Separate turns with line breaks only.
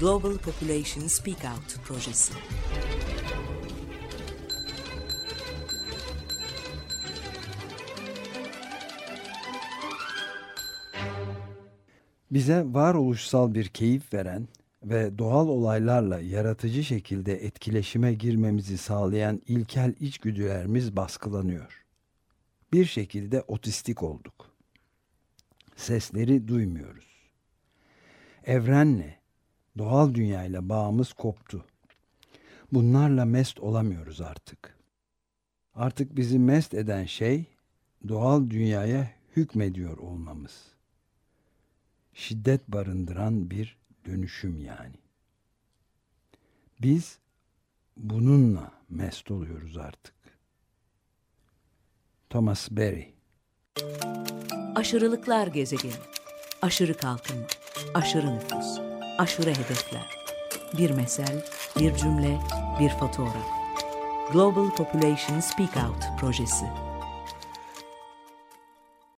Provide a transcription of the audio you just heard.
Global Population Speak Out projesi.
Bize varoluşsal bir keyif veren ve doğal olaylarla yaratıcı şekilde etkileşime girmemizi sağlayan ilkel içgüdülerimiz baskılanıyor. Bir şekilde otistik olduk. Sesleri duymuyoruz. Evrenle, doğal dünyayla bağımız koptu. Bunlarla mest olamıyoruz artık. Artık bizi mest eden şey doğal dünyaya hükmediyor olmamız. Şiddet barındıran bir dönüşüm yani. Biz bununla mest oluyoruz artık. Thomas Berry
Aşırılıklar gezegeni. Aşırı kalkınma, aşırı nüfus, aşırı hedefler. Bir mesel, bir cümle, bir fotoğraf. Global Population Speak Out projesi.